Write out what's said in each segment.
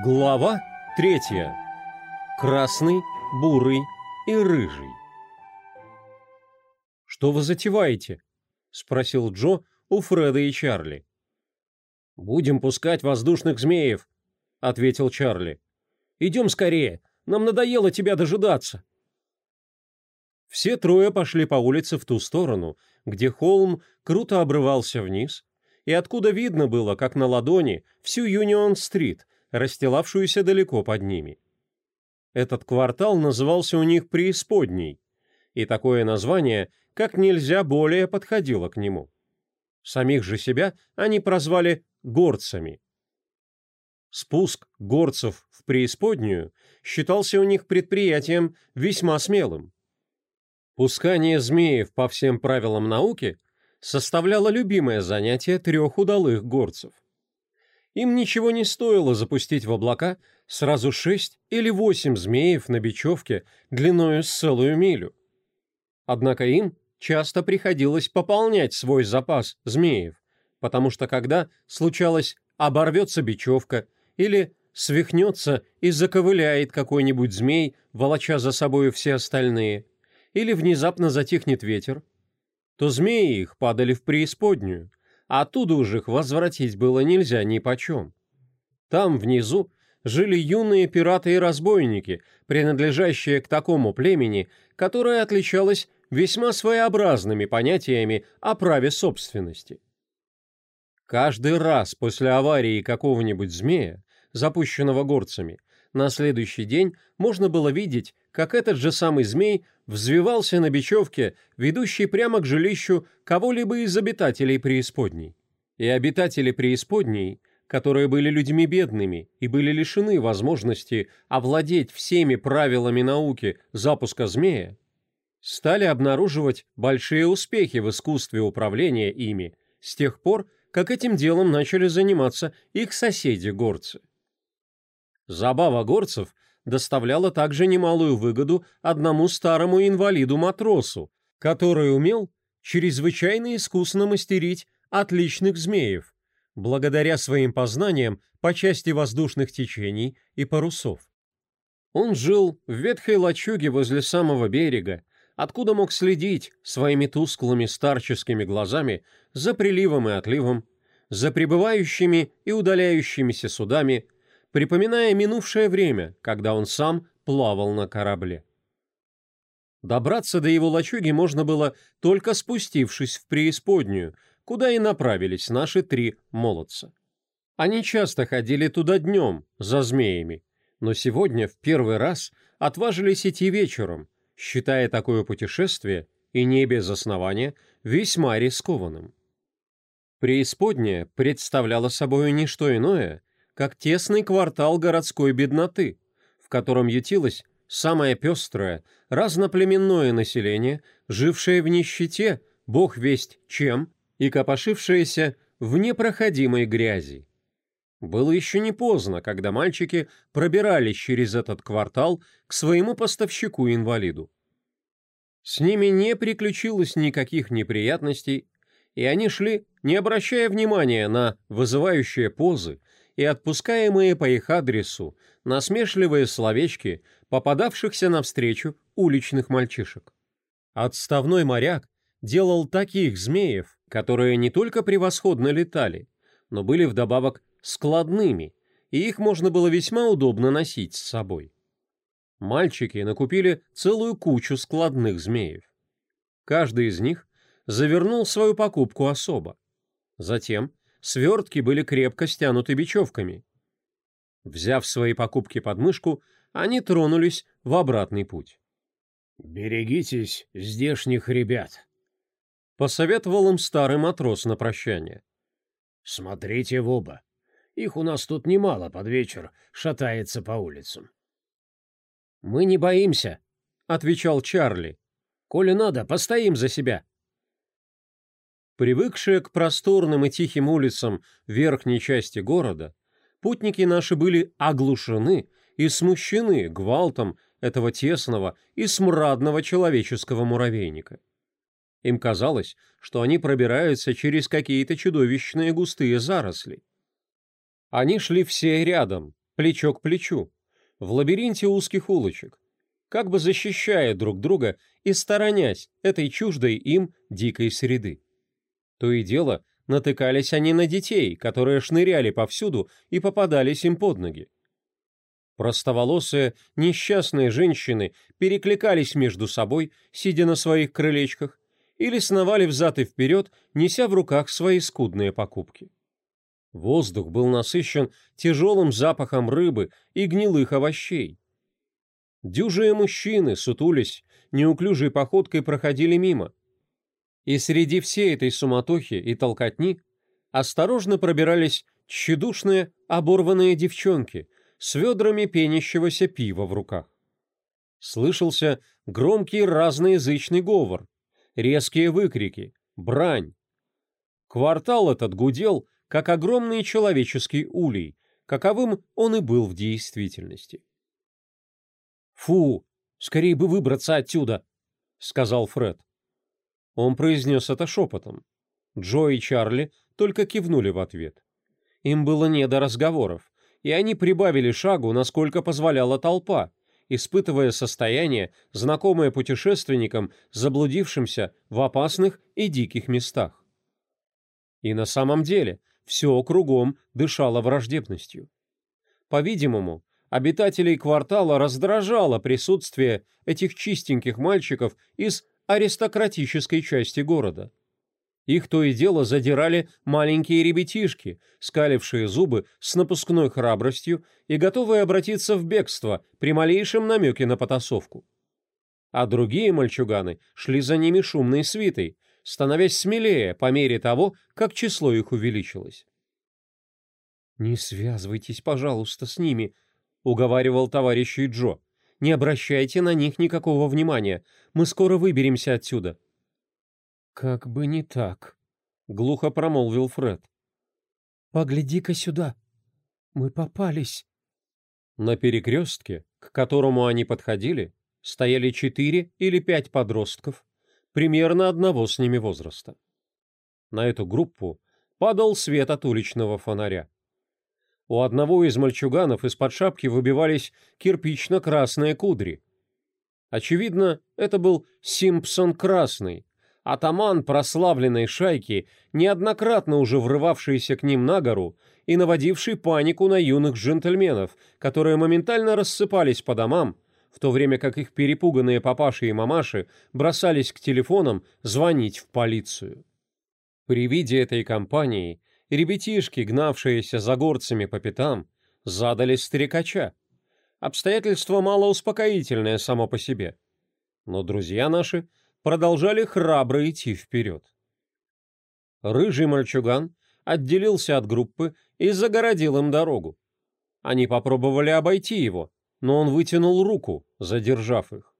Глава третья. Красный, бурый и рыжий. «Что вы затеваете?» — спросил Джо у Фреда и Чарли. «Будем пускать воздушных змеев», — ответил Чарли. «Идем скорее, нам надоело тебя дожидаться». Все трое пошли по улице в ту сторону, где холм круто обрывался вниз, и откуда видно было, как на ладони, всю Юнион-стрит, расстилавшуюся далеко под ними. Этот квартал назывался у них «Преисподней», и такое название как нельзя более подходило к нему. Самих же себя они прозвали «горцами». Спуск горцев в преисподнюю считался у них предприятием весьма смелым. Пускание змеев по всем правилам науки составляло любимое занятие трех удалых горцев. Им ничего не стоило запустить в облака сразу шесть или восемь змеев на бечевке длиною с целую милю. Однако им часто приходилось пополнять свой запас змеев, потому что когда случалось оборвется бечевка или свихнется и заковыляет какой-нибудь змей, волоча за собою все остальные, или внезапно затихнет ветер, то змеи их падали в преисподнюю, а оттуда уж их возвратить было нельзя ни почем. Там, внизу, жили юные пираты и разбойники, принадлежащие к такому племени, которое отличалось весьма своеобразными понятиями о праве собственности. Каждый раз после аварии какого-нибудь змея, запущенного горцами, на следующий день можно было видеть, как этот же самый змей взвивался на бечевке, ведущей прямо к жилищу кого-либо из обитателей преисподней. И обитатели преисподней, которые были людьми бедными и были лишены возможности овладеть всеми правилами науки запуска змея, стали обнаруживать большие успехи в искусстве управления ими с тех пор, как этим делом начали заниматься их соседи-горцы. Забава горцев доставляла также немалую выгоду одному старому инвалиду-матросу, который умел чрезвычайно искусно мастерить отличных змеев, благодаря своим познаниям по части воздушных течений и парусов. Он жил в ветхой лачуге возле самого берега, откуда мог следить своими тусклыми старческими глазами за приливом и отливом, за прибывающими и удаляющимися судами, припоминая минувшее время, когда он сам плавал на корабле. Добраться до его лачуги можно было, только спустившись в преисподнюю, куда и направились наши три молодца. Они часто ходили туда днем, за змеями, но сегодня в первый раз отважились идти вечером, считая такое путешествие, и не без основания, весьма рискованным. Преисподняя представляла собой не что иное, как тесный квартал городской бедноты, в котором ютилось самое пестрое, разноплеменное население, жившее в нищете, бог весть чем, и копошившееся в непроходимой грязи. Было еще не поздно, когда мальчики пробирались через этот квартал к своему поставщику-инвалиду. С ними не приключилось никаких неприятностей, и они шли, не обращая внимания на вызывающие позы, и отпускаемые по их адресу насмешливые словечки попадавшихся навстречу уличных мальчишек. Отставной моряк делал таких змеев, которые не только превосходно летали, но были вдобавок складными, и их можно было весьма удобно носить с собой. Мальчики накупили целую кучу складных змеев. Каждый из них завернул свою покупку особо. Затем свертки были крепко стянуты бечевками. Взяв свои покупки под мышку, они тронулись в обратный путь. «Берегитесь здешних ребят», — посоветовал им старый матрос на прощание. «Смотрите в оба. Их у нас тут немало под вечер шатается по улицам». «Мы не боимся», — отвечал Чарли. «Коли надо, постоим за себя». Привыкшие к просторным и тихим улицам верхней части города, путники наши были оглушены и смущены гвалтом этого тесного и смрадного человеческого муравейника. Им казалось, что они пробираются через какие-то чудовищные густые заросли. Они шли все рядом, плечо к плечу, в лабиринте узких улочек, как бы защищая друг друга и сторонясь этой чуждой им дикой среды. То и дело натыкались они на детей, которые шныряли повсюду и попадались им под ноги. Простоволосые, несчастные женщины перекликались между собой, сидя на своих крылечках, или сновали взад и вперед, неся в руках свои скудные покупки. Воздух был насыщен тяжелым запахом рыбы и гнилых овощей. Дюжие мужчины, сутулись, неуклюжей походкой проходили мимо. И среди всей этой суматохи и толкотни осторожно пробирались тщедушные, оборванные девчонки с ведрами пенящегося пива в руках. Слышался громкий разноязычный говор, резкие выкрики, брань. Квартал этот гудел, как огромный человеческий улей, каковым он и был в действительности. «Фу, скорее бы выбраться отсюда», — сказал Фред. Он произнес это шепотом. Джо и Чарли только кивнули в ответ. Им было не до разговоров, и они прибавили шагу, насколько позволяла толпа, испытывая состояние, знакомое путешественникам, заблудившимся в опасных и диких местах. И на самом деле все кругом дышало враждебностью. По-видимому, обитателей квартала раздражало присутствие этих чистеньких мальчиков из аристократической части города. Их то и дело задирали маленькие ребятишки, скалившие зубы с напускной храбростью и готовые обратиться в бегство при малейшем намеке на потасовку. А другие мальчуганы шли за ними шумной свитой, становясь смелее по мере того, как число их увеличилось. «Не связывайтесь, пожалуйста, с ними», — уговаривал товарищей Джо. «Не обращайте на них никакого внимания. Мы скоро выберемся отсюда». «Как бы не так», — глухо промолвил Фред. «Погляди-ка сюда. Мы попались». На перекрестке, к которому они подходили, стояли четыре или пять подростков, примерно одного с ними возраста. На эту группу падал свет от уличного фонаря. У одного из мальчуганов из-под шапки выбивались кирпично-красные кудри. Очевидно, это был Симпсон Красный, атаман прославленной шайки, неоднократно уже врывавшийся к ним на гору и наводивший панику на юных джентльменов, которые моментально рассыпались по домам, в то время как их перепуганные папаши и мамаши бросались к телефонам звонить в полицию. При виде этой компании ребятишки, гнавшиеся за горцами по пятам, задали стрекача. Обстоятельство малоуспокоительное само по себе. Но друзья наши продолжали храбро идти вперед. Рыжий мальчуган отделился от группы и загородил им дорогу. Они попробовали обойти его, но он вытянул руку, задержав их.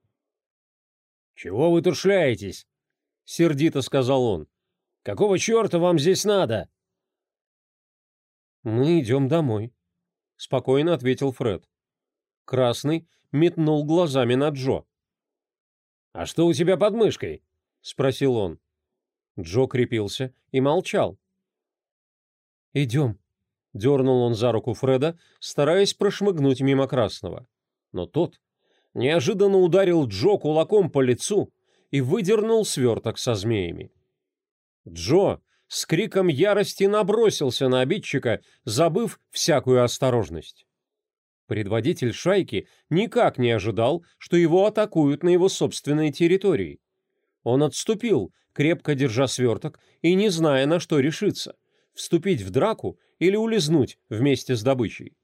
«Чего вы тут шляетесь?» — сердито сказал он. «Какого черта вам здесь надо?» «Мы идем домой», — спокойно ответил Фред. Красный метнул глазами на Джо. «А что у тебя под мышкой?» — спросил он. Джо крепился и молчал. «Идем», — дернул он за руку Фреда, стараясь прошмыгнуть мимо Красного. Но тот неожиданно ударил Джо кулаком по лицу и выдернул сверток со змеями. Джо с криком ярости набросился на обидчика, забыв всякую осторожность. Предводитель шайки никак не ожидал, что его атакуют на его собственной территории. Он отступил, крепко держа сверток и не зная, на что решиться – вступить в драку или улизнуть вместе с добычей.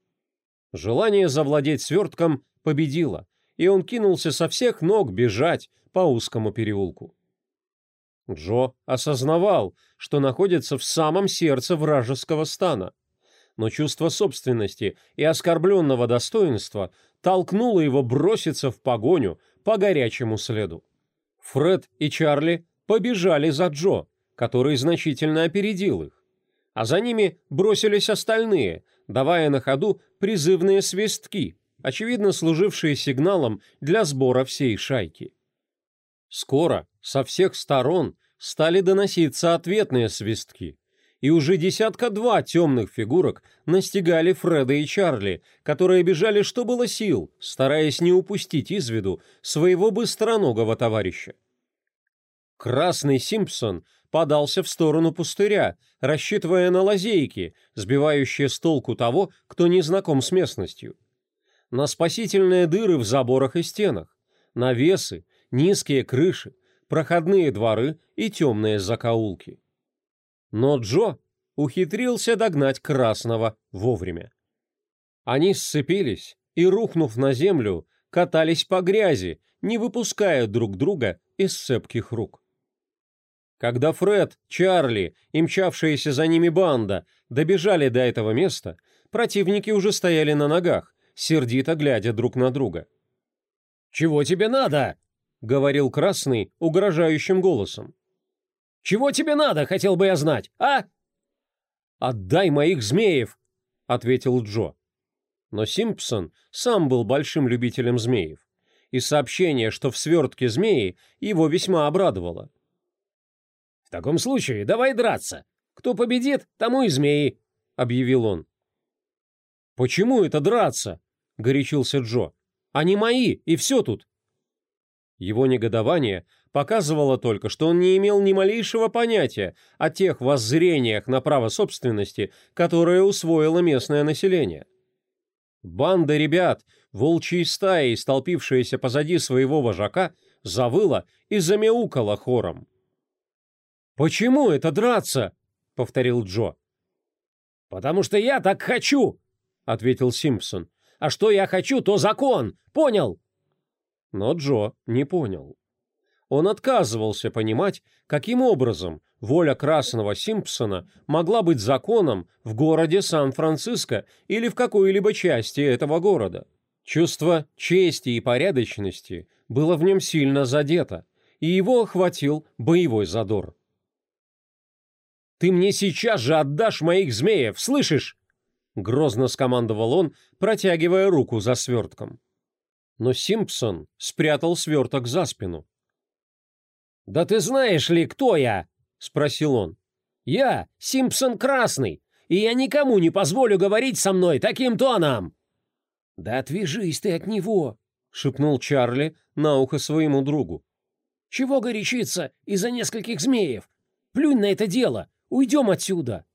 Желание завладеть свертком победило, и он кинулся со всех ног бежать по узкому переулку. Джо осознавал, что находится в самом сердце вражеского стана. Но чувство собственности и оскорбленного достоинства толкнуло его броситься в погоню по горячему следу. Фред и Чарли побежали за Джо, который значительно опередил их. А за ними бросились остальные, давая на ходу призывные свистки, очевидно служившие сигналом для сбора всей шайки. Скоро со всех сторон стали доноситься ответные свистки, И уже десятка-два темных фигурок настигали Фреда и Чарли, которые бежали что было сил, стараясь не упустить из виду своего быстроногого товарища. Красный Симпсон подался в сторону пустыря, рассчитывая на лазейки, сбивающие с толку того, кто не знаком с местностью. На спасительные дыры в заборах и стенах, навесы, низкие крыши, проходные дворы и темные закоулки. Но Джо ухитрился догнать Красного вовремя. Они сцепились и, рухнув на землю, катались по грязи, не выпуская друг друга из цепких рук. Когда Фред, Чарли и мчавшаяся за ними банда добежали до этого места, противники уже стояли на ногах, сердито глядя друг на друга. «Чего тебе надо?» — говорил Красный угрожающим голосом. «Чего тебе надо, хотел бы я знать, а?» «Отдай моих змеев!» — ответил Джо. Но Симпсон сам был большим любителем змеев, и сообщение, что в свертке змеи, его весьма обрадовало. «В таком случае давай драться. Кто победит, тому и змеи», — объявил он. «Почему это драться?» — горячился Джо. «Они мои, и все тут». Его негодование показывало только, что он не имел ни малейшего понятия о тех воззрениях на право собственности, которые усвоило местное население. Банда ребят, волчьей стаей, столпившаяся позади своего вожака, завыла и замяукала хором. «Почему это драться?» — повторил Джо. «Потому что я так хочу!» — ответил Симпсон. «А что я хочу, то закон! Понял?» Но Джо не понял. Он отказывался понимать, каким образом воля красного Симпсона могла быть законом в городе Сан-Франциско или в какой-либо части этого города. Чувство чести и порядочности было в нем сильно задето, и его охватил боевой задор. «Ты мне сейчас же отдашь моих змеев, слышишь?» Грозно скомандовал он, протягивая руку за свертком но Симпсон спрятал сверток за спину. «Да ты знаешь ли, кто я?» — спросил он. «Я Симпсон Красный, и я никому не позволю говорить со мной таким тоном!» «Да отвяжись ты от него!» — шепнул Чарли на ухо своему другу. «Чего горячиться из-за нескольких змеев? Плюнь на это дело, уйдем отсюда!»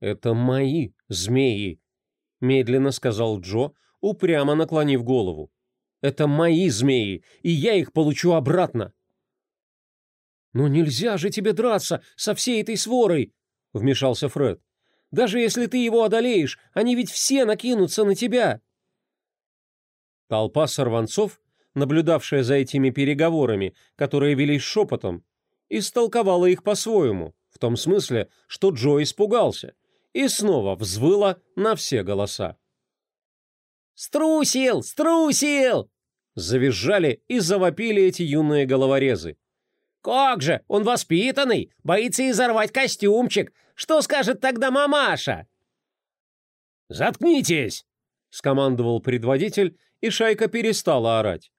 «Это мои змеи», — медленно сказал Джо, упрямо наклонив голову. «Это мои змеи, и я их получу обратно!» «Но нельзя же тебе драться со всей этой сворой!» — вмешался Фред. «Даже если ты его одолеешь, они ведь все накинутся на тебя!» Толпа сорванцов, наблюдавшая за этими переговорами, которые велись шепотом, истолковала их по-своему, в том смысле, что Джо испугался, и снова взвыла на все голоса. «Струсил! Струсил!» Завизжали и завопили эти юные головорезы. «Как же! Он воспитанный! Боится изорвать костюмчик! Что скажет тогда мамаша?» «Заткнитесь!» — скомандовал предводитель, и шайка перестала орать.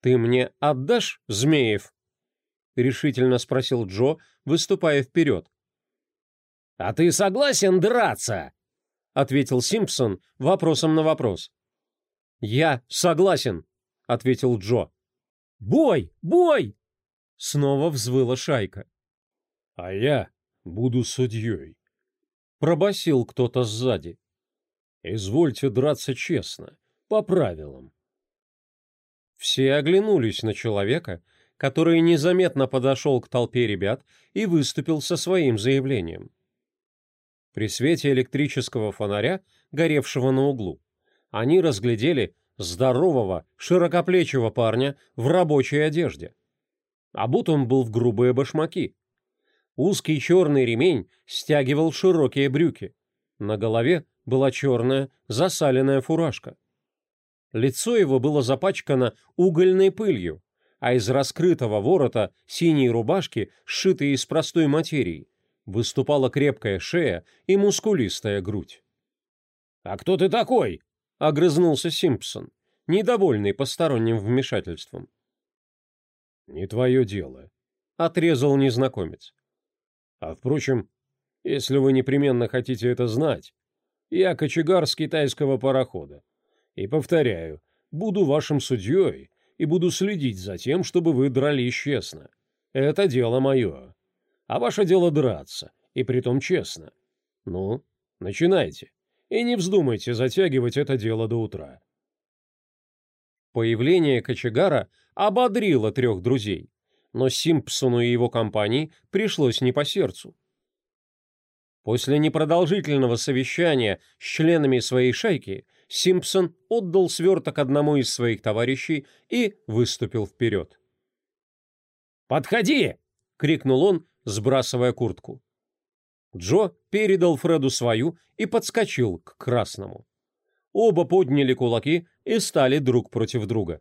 «Ты мне отдашь, Змеев?» — решительно спросил Джо, выступая вперед. «А ты согласен драться?» — ответил Симпсон вопросом на вопрос. «Я согласен», — ответил Джо. «Бой! Бой!» — снова взвыла шайка. «А я буду судьей», — пробасил кто-то сзади. «Извольте драться честно, по правилам». Все оглянулись на человека, который незаметно подошел к толпе ребят и выступил со своим заявлением. При свете электрического фонаря, горевшего на углу, они разглядели здорового, широкоплечего парня в рабочей одежде. Обут он был в грубые башмаки. Узкий черный ремень стягивал широкие брюки. На голове была черная засаленная фуражка. Лицо его было запачкано угольной пылью, а из раскрытого ворота синей рубашки, сшитой из простой материи, выступала крепкая шея и мускулистая грудь. «А кто ты такой?» — огрызнулся Симпсон, недовольный посторонним вмешательством. «Не твое дело», — отрезал незнакомец. А впрочем, если вы непременно хотите это знать, я кочегар с китайского парохода. И повторяю, буду вашим судьей и буду следить за тем, чтобы вы дрались честно. Это дело мое. А ваше дело драться, и притом честно. Ну, начинайте. И не вздумайте затягивать это дело до утра. Появление кочегара ободрило трех друзей, но Симпсону и его компании пришлось не по сердцу. После непродолжительного совещания с членами своей шайки Симпсон отдал сверток одному из своих товарищей и выступил вперед. «Подходи!» — крикнул он, сбрасывая куртку. Джо передал Фреду свою и подскочил к красному. Оба подняли кулаки и стали друг против друга.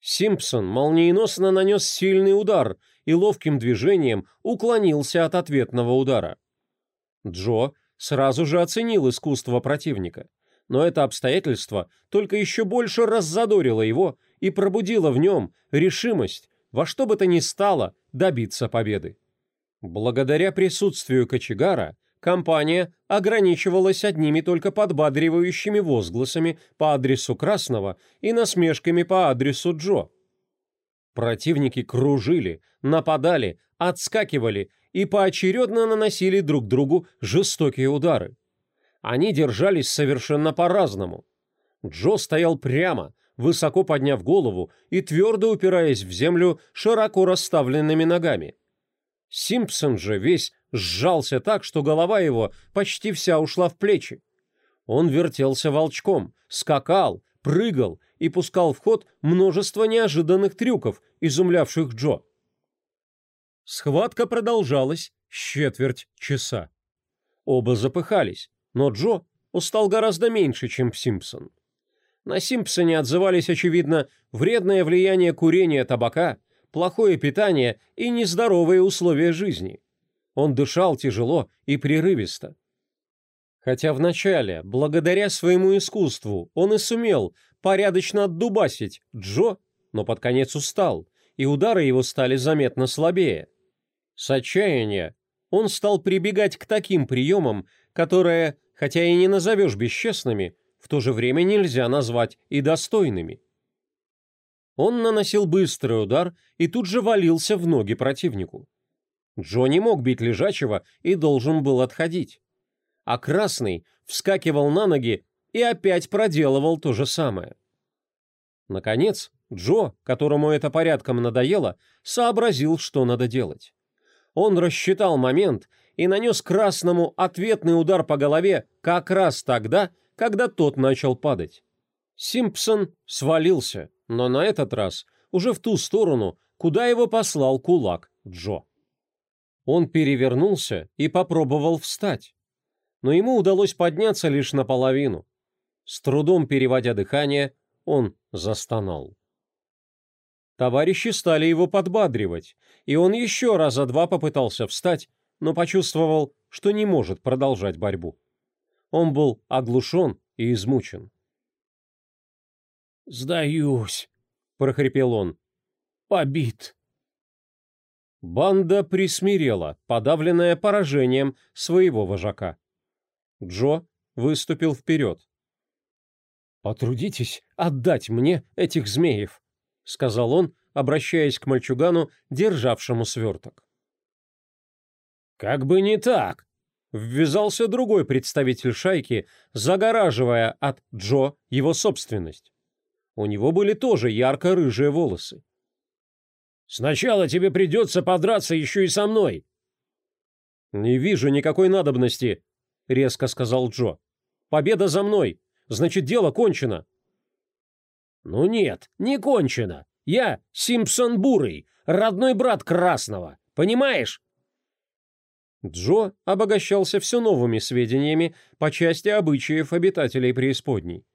Симпсон молниеносно нанес сильный удар и ловким движением уклонился от ответного удара. Джо сразу же оценил искусство противника, но это обстоятельство только еще больше раззадорило его и пробудило в нем решимость во что бы то ни стало добиться победы. Благодаря присутствию кочегара компания ограничивалась одними только подбадривающими возгласами по адресу Красного и насмешками по адресу Джо. Противники кружили, нападали, отскакивали и поочередно наносили друг другу жестокие удары. Они держались совершенно по-разному. Джо стоял прямо, высоко подняв голову и твердо упираясь в землю широко расставленными ногами. Симпсон же весь сжался так, что голова его почти вся ушла в плечи. Он вертелся волчком, скакал, прыгал и пускал в ход множество неожиданных трюков, изумлявших Джо. Схватка продолжалась четверть часа. Оба запыхались, но Джо устал гораздо меньше, чем Симпсон. На Симпсоне отзывались, очевидно, вредное влияние курения табака, плохое питание и нездоровые условия жизни. Он дышал тяжело и прерывисто. Хотя вначале, благодаря своему искусству, он и сумел порядочно отдубасить Джо, но под конец устал, и удары его стали заметно слабее. С отчаяния он стал прибегать к таким приемам, которые, хотя и не назовешь бесчестными, в то же время нельзя назвать и достойными. Он наносил быстрый удар и тут же валился в ноги противнику. Джо не мог бить лежачего и должен был отходить. А Красный вскакивал на ноги и опять проделывал то же самое. Наконец, Джо, которому это порядком надоело, сообразил, что надо делать. Он рассчитал момент и нанес Красному ответный удар по голове как раз тогда, когда тот начал падать. Симпсон свалился, но на этот раз уже в ту сторону, куда его послал кулак Джо. Он перевернулся и попробовал встать, но ему удалось подняться лишь наполовину. С трудом переводя дыхание, он застонал. Товарищи стали его подбадривать, и он еще раза два попытался встать, но почувствовал, что не может продолжать борьбу. Он был оглушен и измучен. «Сдаюсь», — прохрипел он. «Побит». Банда присмирела, подавленная поражением своего вожака. Джо выступил вперед. «Потрудитесь отдать мне этих змеев», — сказал он, обращаясь к мальчугану, державшему сверток. «Как бы не так!» — ввязался другой представитель шайки, загораживая от Джо его собственность. У него были тоже ярко-рыжие волосы. «Сначала тебе придется подраться еще и со мной!» «Не вижу никакой надобности», — резко сказал Джо. «Победа за мной! Значит, дело кончено!» «Ну нет, не кончено. Я Симпсон Бурый, родной брат Красного. Понимаешь?» Джо обогащался все новыми сведениями по части обычаев обитателей преисподней.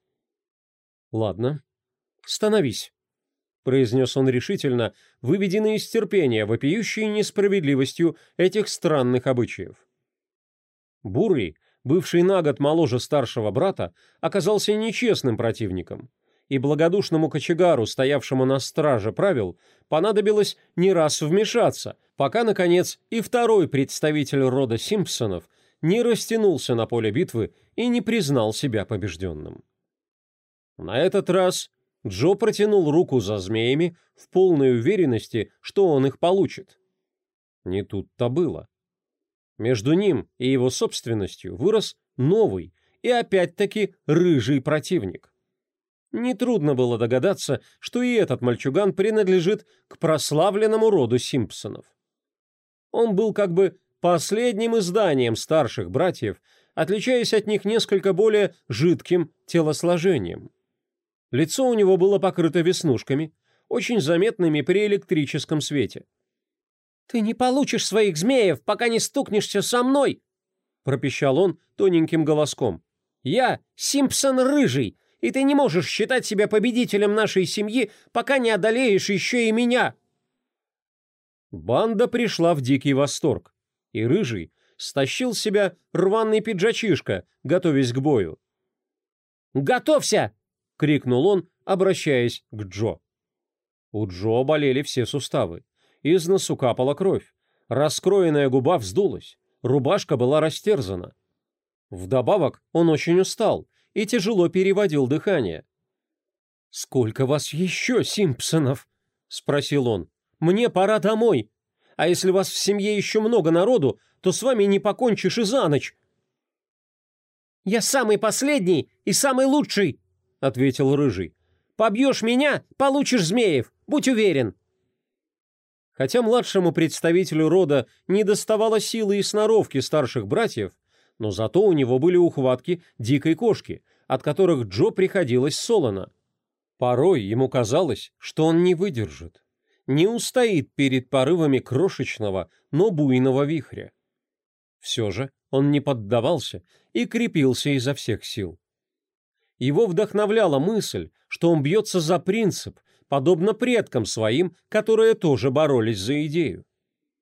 «Ладно, становись», — произнес он решительно, выведенный из терпения, вопиющей несправедливостью этих странных обычаев. Бурый, бывший на год моложе старшего брата, оказался нечестным противником, и благодушному кочегару, стоявшему на страже правил, понадобилось не раз вмешаться, пока, наконец, и второй представитель рода Симпсонов не растянулся на поле битвы и не признал себя побежденным. На этот раз Джо протянул руку за змеями в полной уверенности, что он их получит. Не тут-то было. Между ним и его собственностью вырос новый и опять-таки рыжий противник. Нетрудно было догадаться, что и этот мальчуган принадлежит к прославленному роду Симпсонов. Он был как бы последним изданием старших братьев, отличаясь от них несколько более жидким телосложением. Лицо у него было покрыто веснушками, очень заметными при электрическом свете. «Ты не получишь своих змеев, пока не стукнешься со мной!» пропищал он тоненьким голоском. «Я Симпсон Рыжий, и ты не можешь считать себя победителем нашей семьи, пока не одолеешь еще и меня!» Банда пришла в дикий восторг, и Рыжий стащил с себя рваный пиджачишка, готовясь к бою. «Готовься!» — крикнул он, обращаясь к Джо. У Джо болели все суставы. Из носу капала кровь. Раскроенная губа вздулась. Рубашка была растерзана. Вдобавок он очень устал и тяжело переводил дыхание. «Сколько вас еще, Симпсонов?» — спросил он. «Мне пора домой. А если вас в семье еще много народу, то с вами не покончишь и за ночь». «Я самый последний и самый лучший», — ответил Рыжий. «Побьешь меня — получишь змеев, будь уверен». Хотя младшему представителю рода не доставало силы и сноровки старших братьев, но зато у него были ухватки дикой кошки, от которых Джо приходилось солоно. Порой ему казалось, что он не выдержит, не устоит перед порывами крошечного, но буйного вихря. Все же он не поддавался и крепился изо всех сил. Его вдохновляла мысль, что он бьется за принцип, подобно предкам своим, которые тоже боролись за идею.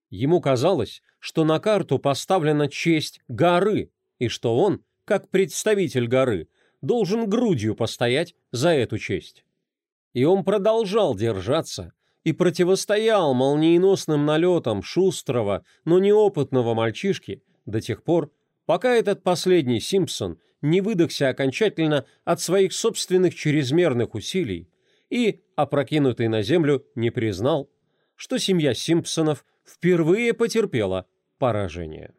Ему казалось, что на карту поставлена честь горы, и что он, как представитель горы, должен грудью постоять за эту честь. И он продолжал держаться и противостоял молниеносным налетам шустрого, но неопытного мальчишки до тех пор, пока этот последний Симпсон не выдохся окончательно от своих собственных чрезмерных усилий и, опрокинутый на землю, не признал, что семья Симпсонов впервые потерпела поражение.